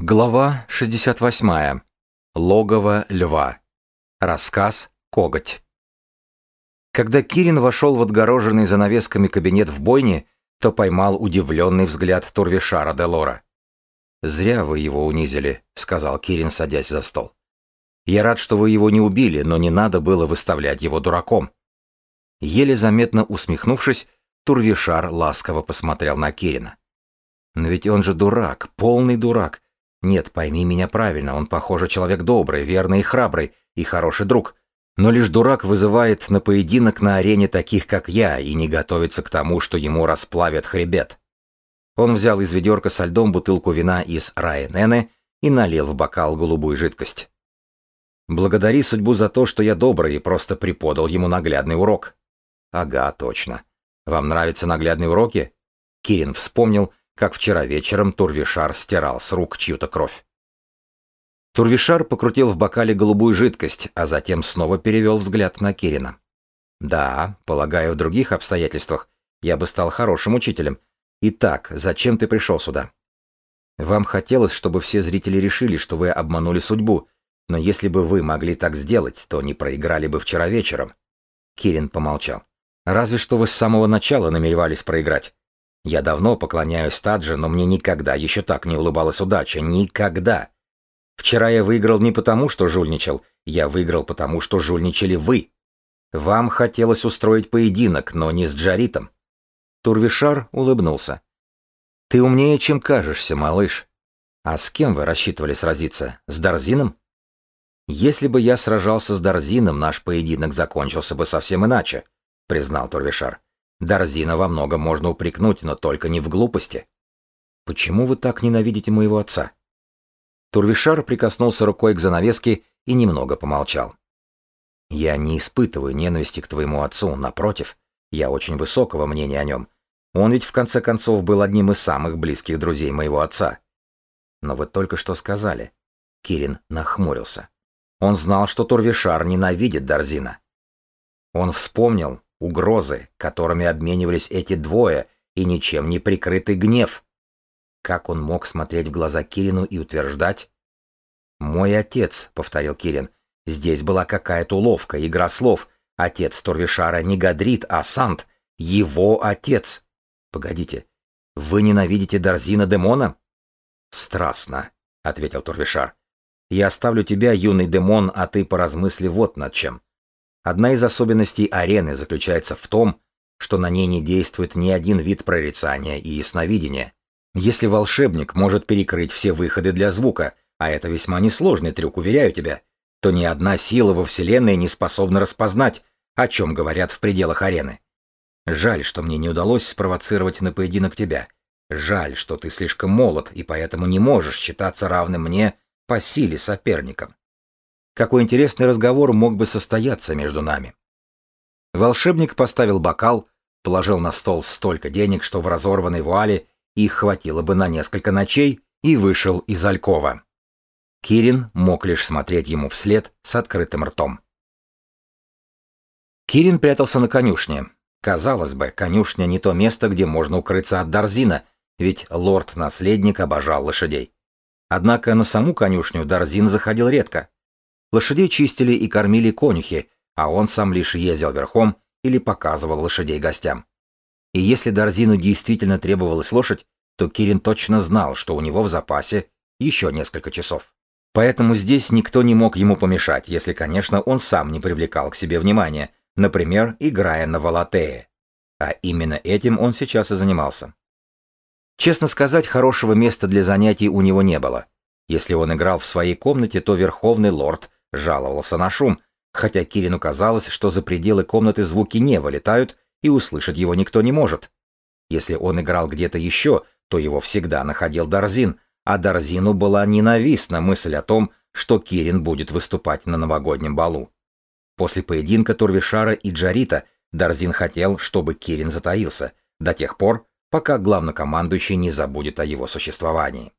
Глава 68. Логово льва. Рассказ «Коготь». Когда Кирин вошел в отгороженный занавесками кабинет в бойне, то поймал удивленный взгляд Турвишара де Лора. «Зря вы его унизили», — сказал Кирин, садясь за стол. «Я рад, что вы его не убили, но не надо было выставлять его дураком». Еле заметно усмехнувшись, Турвишар ласково посмотрел на Кирина. «Но ведь он же дурак, полный дурак. Нет, пойми меня правильно, он, похоже, человек добрый, верный и храбрый, и хороший друг. Но лишь дурак вызывает на поединок на арене таких, как я, и не готовится к тому, что ему расплавят хребет. Он взял из ведерка со льдом бутылку вина из Райнены и налил в бокал голубую жидкость. Благодари судьбу за то, что я добрый и просто преподал ему наглядный урок. Ага, точно. Вам нравятся наглядные уроки? Кирин вспомнил, как вчера вечером Турвишар стирал с рук чью-то кровь. Турвишар покрутил в бокале голубую жидкость, а затем снова перевел взгляд на Кирина. «Да, полагаю, в других обстоятельствах я бы стал хорошим учителем. Итак, зачем ты пришел сюда?» «Вам хотелось, чтобы все зрители решили, что вы обманули судьбу, но если бы вы могли так сделать, то не проиграли бы вчера вечером». Кирин помолчал. «Разве что вы с самого начала намеревались проиграть. Я давно поклоняюсь Тадже, но мне никогда еще так не улыбалась удача. Никогда. Вчера я выиграл не потому, что жульничал. Я выиграл потому, что жульничали вы. Вам хотелось устроить поединок, но не с Джаритом. Турвишар улыбнулся. Ты умнее, чем кажешься, малыш. А с кем вы рассчитывали сразиться? С Дарзином? Если бы я сражался с Дарзином, наш поединок закончился бы совсем иначе, признал Турвишар. Дарзина во многом можно упрекнуть, но только не в глупости. Почему вы так ненавидите моего отца? Турвишар прикоснулся рукой к занавеске и немного помолчал. Я не испытываю ненависти к твоему отцу, напротив, я очень высокого мнения о нем. Он ведь в конце концов был одним из самых близких друзей моего отца. Но вы только что сказали. Кирин нахмурился. Он знал, что Турвишар ненавидит Дарзина. Он вспомнил, угрозы, которыми обменивались эти двое, и ничем не прикрытый гнев. Как он мог смотреть в глаза Кирину и утверждать? «Мой отец», — повторил Кирин, — «здесь была какая-то уловка, игра слов. Отец Торвишара не Гадрит, а Сант. Его отец». «Погодите, вы ненавидите Дарзина Демона?» «Страстно», — ответил Торвишар. «Я оставлю тебя, юный Демон, а ты поразмысли вот над чем. Одна из особенностей арены заключается в том, что на ней не действует ни один вид прорицания и ясновидения. Если волшебник может перекрыть все выходы для звука, а это весьма несложный трюк, уверяю тебя, то ни одна сила во Вселенной не способна распознать, о чем говорят в пределах арены. Жаль, что мне не удалось спровоцировать на поединок тебя. Жаль, что ты слишком молод и поэтому не можешь считаться равным мне по силе соперником. Какой интересный разговор мог бы состояться между нами. Волшебник поставил бокал, положил на стол столько денег, что в разорванной вуале их хватило бы на несколько ночей, и вышел из Алькова. Кирин мог лишь смотреть ему вслед с открытым ртом. Кирин прятался на конюшне. Казалось бы, конюшня не то место, где можно укрыться от Дарзина, ведь лорд-наследник обожал лошадей. Однако на саму конюшню Дарзин заходил редко. Лошадей чистили и кормили конюхи, а он сам лишь ездил верхом или показывал лошадей гостям. И если Дарзину действительно требовалась лошадь, то Кирин точно знал, что у него в запасе еще несколько часов. Поэтому здесь никто не мог ему помешать, если, конечно, он сам не привлекал к себе внимания, например, играя на Валатее. А именно этим он сейчас и занимался. Честно сказать, хорошего места для занятий у него не было. Если он играл в своей комнате, то Верховный Лорд жаловался на шум, хотя Кирину казалось, что за пределы комнаты звуки не вылетают, и услышать его никто не может. Если он играл где-то еще, то его всегда находил Дарзин, а Дарзину была ненавистна мысль о том, что Кирин будет выступать на новогоднем балу. После поединка Турвишара и Джарита Дарзин хотел, чтобы Кирин затаился, до тех пор, пока главнокомандующий не забудет о его существовании.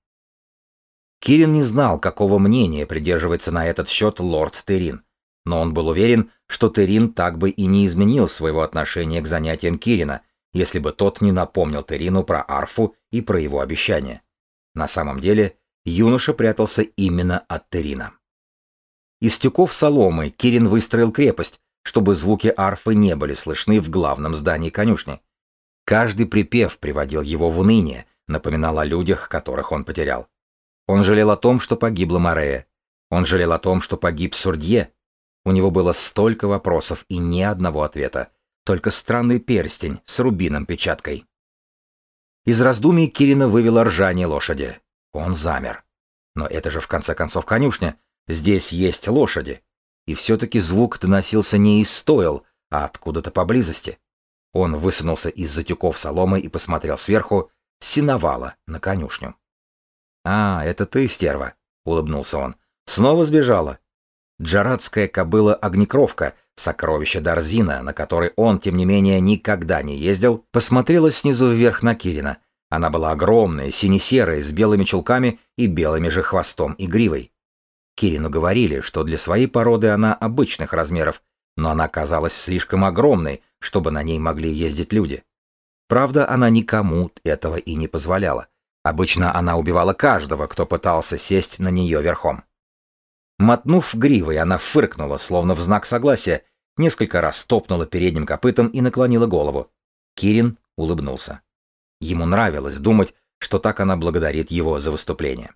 Кирин не знал, какого мнения придерживается на этот счет лорд Терин, но он был уверен, что Терин так бы и не изменил своего отношения к занятиям Кирина, если бы тот не напомнил Терину про арфу и про его обещание. На самом деле, юноша прятался именно от Терина. Из тюков соломы Кирин выстроил крепость, чтобы звуки арфы не были слышны в главном здании конюшни. Каждый припев приводил его в уныние, напоминал о людях, которых он потерял. Он жалел о том, что погибла Морея. Он жалел о том, что погиб Сурдье. У него было столько вопросов и ни одного ответа, только странный перстень с рубином-печаткой. Из раздумий Кирина вывела ржание лошади. Он замер. Но это же в конце концов конюшня. Здесь есть лошади. И все-таки звук доносился не из стоил, а откуда-то поблизости. Он высунулся из затюков соломы и посмотрел сверху, синовала на конюшню. «А, это ты, стерва», — улыбнулся он. «Снова сбежала?» Джарадская кобыла-огнекровка, сокровище Дарзина, на которой он, тем не менее, никогда не ездил, посмотрела снизу вверх на Кирина. Она была огромная, сине-серая, с белыми чулками и белыми же хвостом и гривой. Кирину говорили, что для своей породы она обычных размеров, но она казалась слишком огромной, чтобы на ней могли ездить люди. Правда, она никому этого и не позволяла. Обычно она убивала каждого, кто пытался сесть на нее верхом. Мотнув гривой, она фыркнула, словно в знак согласия, несколько раз топнула передним копытом и наклонила голову. Кирин улыбнулся. Ему нравилось думать, что так она благодарит его за выступление.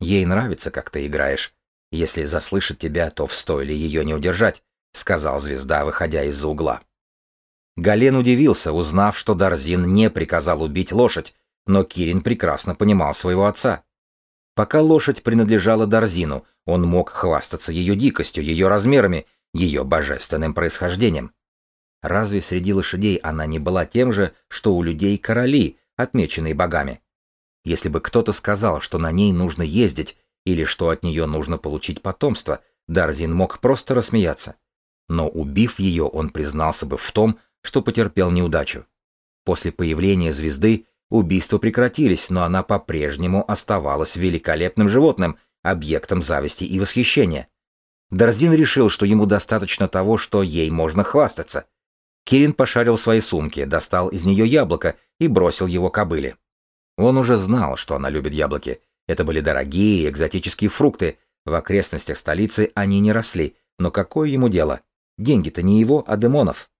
Ей нравится, как ты играешь. Если заслышит тебя, то в стойле ее не удержать, сказал звезда, выходя из-за угла. Гален удивился, узнав, что Дарзин не приказал убить лошадь, но Кирин прекрасно понимал своего отца. Пока лошадь принадлежала Дарзину, он мог хвастаться ее дикостью, ее размерами, ее божественным происхождением. Разве среди лошадей она не была тем же, что у людей короли, отмеченные богами? Если бы кто-то сказал, что на ней нужно ездить, или что от нее нужно получить потомство, Дарзин мог просто рассмеяться. Но убив ее, он признался бы в том, что потерпел неудачу. После появления звезды убийства прекратились, но она по-прежнему оставалась великолепным животным, объектом зависти и восхищения. Дарзин решил, что ему достаточно того, что ей можно хвастаться. Кирин пошарил в своей сумке, достал из нее яблоко и бросил его кобыле. Он уже знал, что она любит яблоки. Это были дорогие экзотические фрукты. В окрестностях столицы они не росли, но какое ему дело? Деньги-то не его, а Демонов.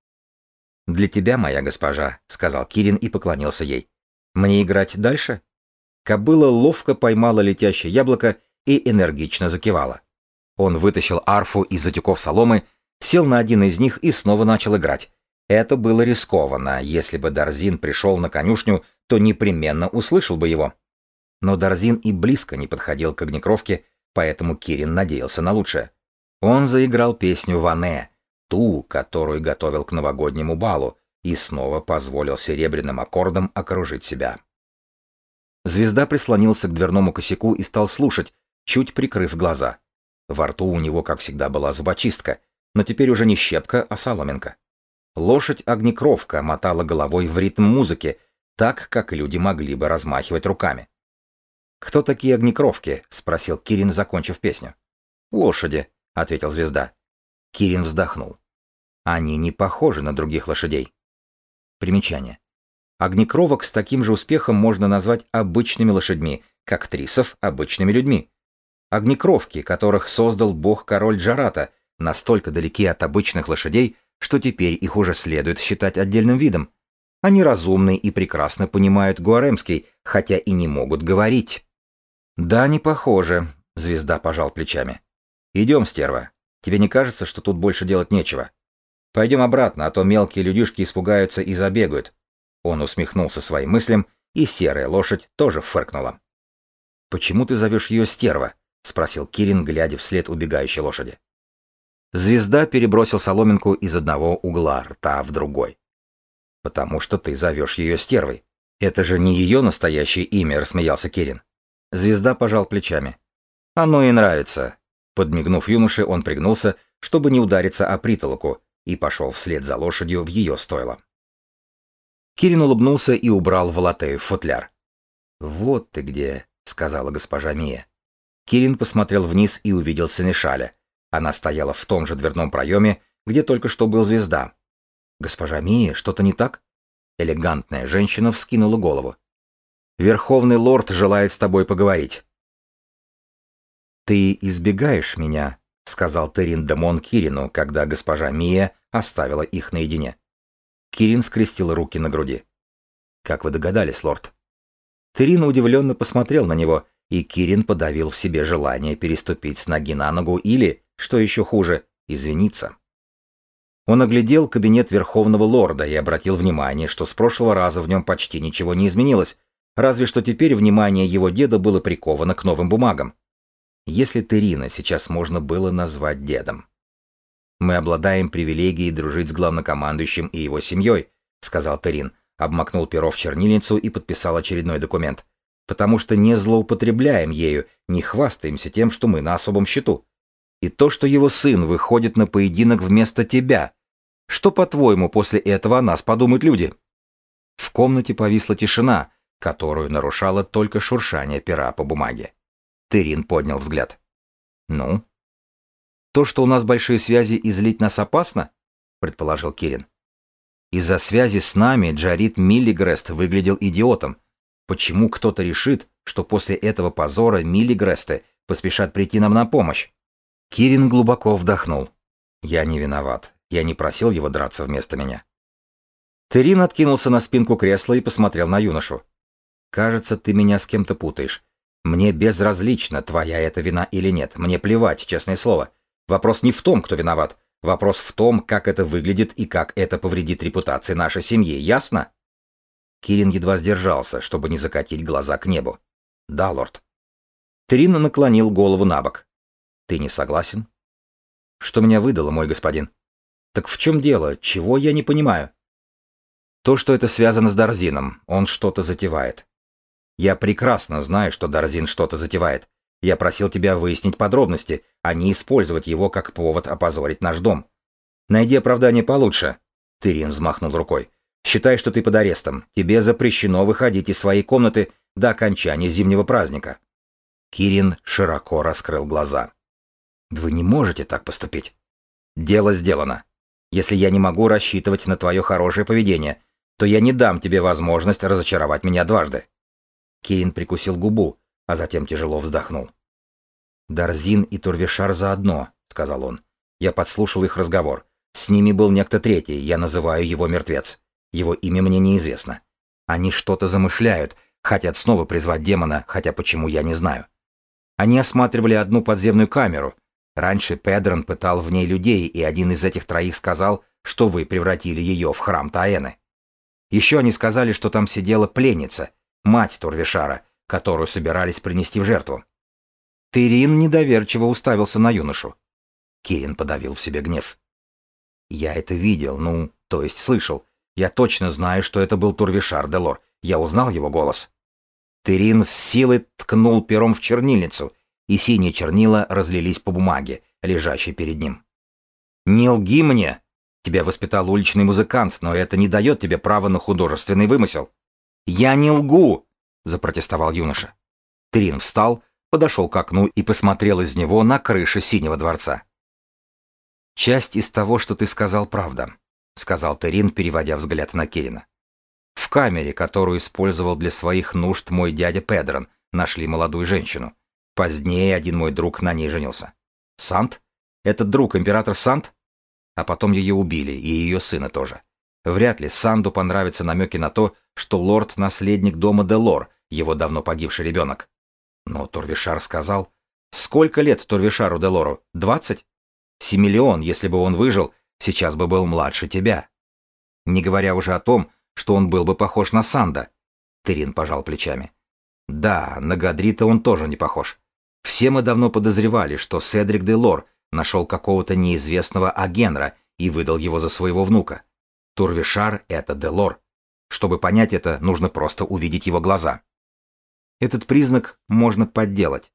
«Для тебя, моя госпожа», — сказал Кирин и поклонился ей. «Мне играть дальше?» Кобыла ловко поймала летящее яблоко и энергично закивала. Он вытащил арфу из затюков соломы, сел на один из них и снова начал играть. Это было рискованно, если бы Дарзин пришел на конюшню, то непременно услышал бы его. Но Дарзин и близко не подходил к огнекровке, поэтому Кирин надеялся на лучшее. Он заиграл песню Ване, ту, которую готовил к новогоднему балу, и снова позволил серебряным аккордам окружить себя. Звезда прислонился к дверному косяку и стал слушать, чуть прикрыв глаза. Во рту у него, как всегда, была зубочистка, но теперь уже не щепка, а соломинка. Лошадь-огнекровка мотала головой в ритм музыки, так, как люди могли бы размахивать руками. «Кто такие огнекровки?» — спросил Кирин, закончив песню. «Лошади», — ответил звезда. Кирин вздохнул. «Они не похожи на других лошадей». Примечание. Огнекровок с таким же успехом можно назвать обычными лошадьми, как трисов — обычными людьми. Огнекровки, которых создал бог-король Джарата, настолько далеки от обычных лошадей, что теперь их уже следует считать отдельным видом, они разумны и прекрасно понимают гуаремский, хотя и не могут говорить. Да, не похоже, звезда пожал плечами. Идем, стерва. Тебе не кажется, что тут больше делать нечего? Пойдем обратно, а то мелкие людишки испугаются и забегают. Он усмехнулся своим мыслям, и серая лошадь тоже фыркнула. «Почему ты зовешь ее стерва?» — спросил Кирин, глядя вслед убегающей лошади. Звезда перебросил соломинку из одного угла рта в другой. «Потому что ты зовешь ее стервой. Это же не ее настоящее имя», — рассмеялся Кирин. Звезда пожал плечами. «Оно и нравится». Подмигнув юноше, он пригнулся, чтобы не удариться о притолоку, и пошел вслед за лошадью в ее стойло. Кирин улыбнулся и убрал Волотею в футляр. «Вот ты где», — сказала госпожа Мия. Кирин посмотрел вниз и увидел Сенешаля. Она стояла в том же дверном проеме, где только что был звезда. «Госпожа Мия, что-то не так?» Элегантная женщина вскинула голову. «Верховный лорд желает с тобой поговорить». «Ты избегаешь меня», — сказал Терин Демон Кирину, когда госпожа Мия оставила их наедине. Кирин скрестил руки на груди. «Как вы догадались, лорд?» Терин удивленно посмотрел на него, и Кирин подавил в себе желание переступить с ноги на ногу или, что еще хуже, извиниться. Он оглядел кабинет Верховного Лорда и обратил внимание, что с прошлого раза в нем почти ничего не изменилось, разве что теперь внимание его деда было приковано к новым бумагам. Если Терина сейчас можно было назвать дедом. «Мы обладаем привилегией дружить с главнокомандующим и его семьей», сказал Терин, обмакнул перо в чернильницу и подписал очередной документ. «Потому что не злоупотребляем ею, не хвастаемся тем, что мы на особом счету. И то, что его сын выходит на поединок вместо тебя. Что, по-твоему, после этого о нас подумают люди?» В комнате повисла тишина, которую нарушало только шуршание пера по бумаге. Терин поднял взгляд. «Ну?» «То, что у нас большие связи, излить нас опасно?» — предположил Кирин. «Из-за связи с нами Джарит Миллигрест выглядел идиотом. Почему кто-то решит, что после этого позора Миллигресты поспешат прийти нам на помощь?» Кирин глубоко вдохнул. «Я не виноват. Я не просил его драться вместо меня». Терин откинулся на спинку кресла и посмотрел на юношу. «Кажется, ты меня с кем-то путаешь. Мне безразлично, твоя это вина или нет. Мне плевать, честное слово. Вопрос не в том, кто виноват. Вопрос в том, как это выглядит и как это повредит репутации нашей семьи. Ясно? Кирин едва сдержался, чтобы не закатить глаза к небу. Да, лорд. Трин наклонил голову на бок. Ты не согласен? Что меня выдало, мой господин? Так в чем дело? Чего я не понимаю? То, что это связано с Дарзином. Он что-то затевает. Я прекрасно знаю, что Дарзин что-то затевает. Я просил тебя выяснить подробности, а не использовать его как повод опозорить наш дом. Найди оправдание получше. Тырин взмахнул рукой. Считай, что ты под арестом. Тебе запрещено выходить из своей комнаты до окончания зимнего праздника. Кирин широко раскрыл глаза. Вы не можете так поступить. Дело сделано. Если я не могу рассчитывать на твое хорошее поведение, то я не дам тебе возможность разочаровать меня дважды. Кейн прикусил губу, а затем тяжело вздохнул. «Дарзин и Турвишар заодно», — сказал он. «Я подслушал их разговор. С ними был некто третий, я называю его мертвец. Его имя мне неизвестно. Они что-то замышляют, хотят снова призвать демона, хотя почему я не знаю. Они осматривали одну подземную камеру. Раньше Педрон пытал в ней людей, и один из этих троих сказал, что вы превратили ее в храм Таэны. Еще они сказали, что там сидела пленница — мать Турвишара, которую собирались принести в жертву. Тырин недоверчиво уставился на юношу. Кирин подавил в себе гнев. «Я это видел, ну, то есть слышал. Я точно знаю, что это был Турвишар Делор. Я узнал его голос». Тырин с силой ткнул пером в чернильницу, и синие чернила разлились по бумаге, лежащей перед ним. «Не лги мне! Тебя воспитал уличный музыкант, но это не дает тебе права на художественный вымысел. «Я не лгу!» — запротестовал юноша. Трин встал, подошел к окну и посмотрел из него на крышу Синего дворца. «Часть из того, что ты сказал, правда», — сказал Терин, переводя взгляд на Кирина. «В камере, которую использовал для своих нужд мой дядя Педрон, нашли молодую женщину. Позднее один мой друг на ней женился. Сант? Этот друг, император Сант? А потом ее убили, и ее сына тоже. Вряд ли Санду понравятся намеки на то, что лорд — наследник дома Делор, его давно погибший ребенок. Но Турвишар сказал... Сколько лет Турвишару Делору? Двадцать? Семиллион, если бы он выжил, сейчас бы был младше тебя. Не говоря уже о том, что он был бы похож на Санда. Терин пожал плечами. Да, на Гадрита он тоже не похож. Все мы давно подозревали, что Седрик Делор нашел какого-то неизвестного агенра и выдал его за своего внука. Турвишар — это Делор. Чтобы понять это, нужно просто увидеть его глаза. Этот признак можно подделать.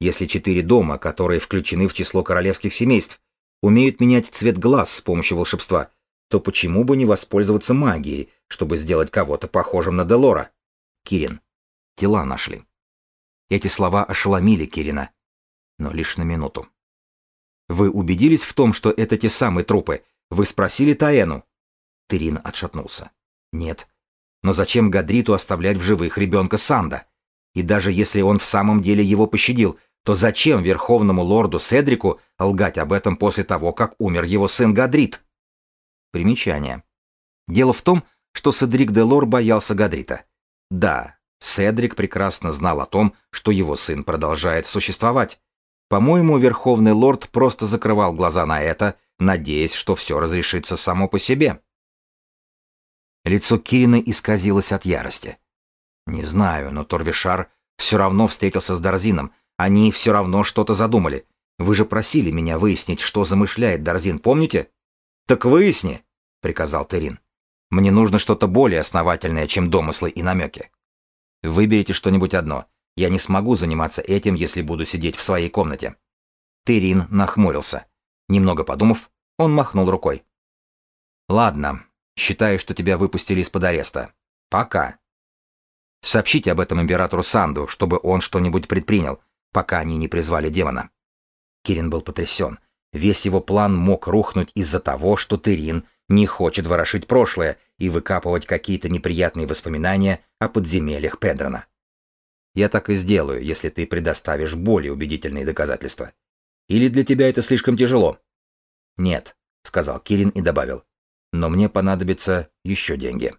Если четыре дома, которые включены в число королевских семейств, умеют менять цвет глаз с помощью волшебства, то почему бы не воспользоваться магией, чтобы сделать кого-то похожим на Делора? Кирин. Тела нашли. Эти слова ошеломили Кирина. Но лишь на минуту. Вы убедились в том, что это те самые трупы? Вы спросили Таэну? Терин отшатнулся. Нет. Но зачем Гадриту оставлять в живых ребенка Санда? И даже если он в самом деле его пощадил, то зачем верховному лорду Седрику лгать об этом после того, как умер его сын Гадрит? Примечание. Дело в том, что Седрик де Лор боялся Гадрита. Да, Седрик прекрасно знал о том, что его сын продолжает существовать. По-моему, Верховный Лорд просто закрывал глаза на это, надеясь, что все разрешится само по себе. Лицо Кирина исказилось от ярости. Не знаю, но Торвишар все равно встретился с Дарзином, они все равно что-то задумали. Вы же просили меня выяснить, что замышляет Дарзин, помните? Так выясни, приказал Терин. Мне нужно что-то более основательное, чем домыслы и намеки. Выберите что-нибудь одно. Я не смогу заниматься этим, если буду сидеть в своей комнате. Терин нахмурился. Немного подумав, он махнул рукой. Ладно, считаю, что тебя выпустили из-под ареста. Пока. Сообщите об этом императору Санду, чтобы он что-нибудь предпринял, пока они не призвали демона. Кирин был потрясен. Весь его план мог рухнуть из-за того, что Терин не хочет ворошить прошлое и выкапывать какие-то неприятные воспоминания о подземельях Педрона. Я так и сделаю, если ты предоставишь более убедительные доказательства. Или для тебя это слишком тяжело? Нет, сказал Кирин и добавил. Но мне понадобятся еще деньги.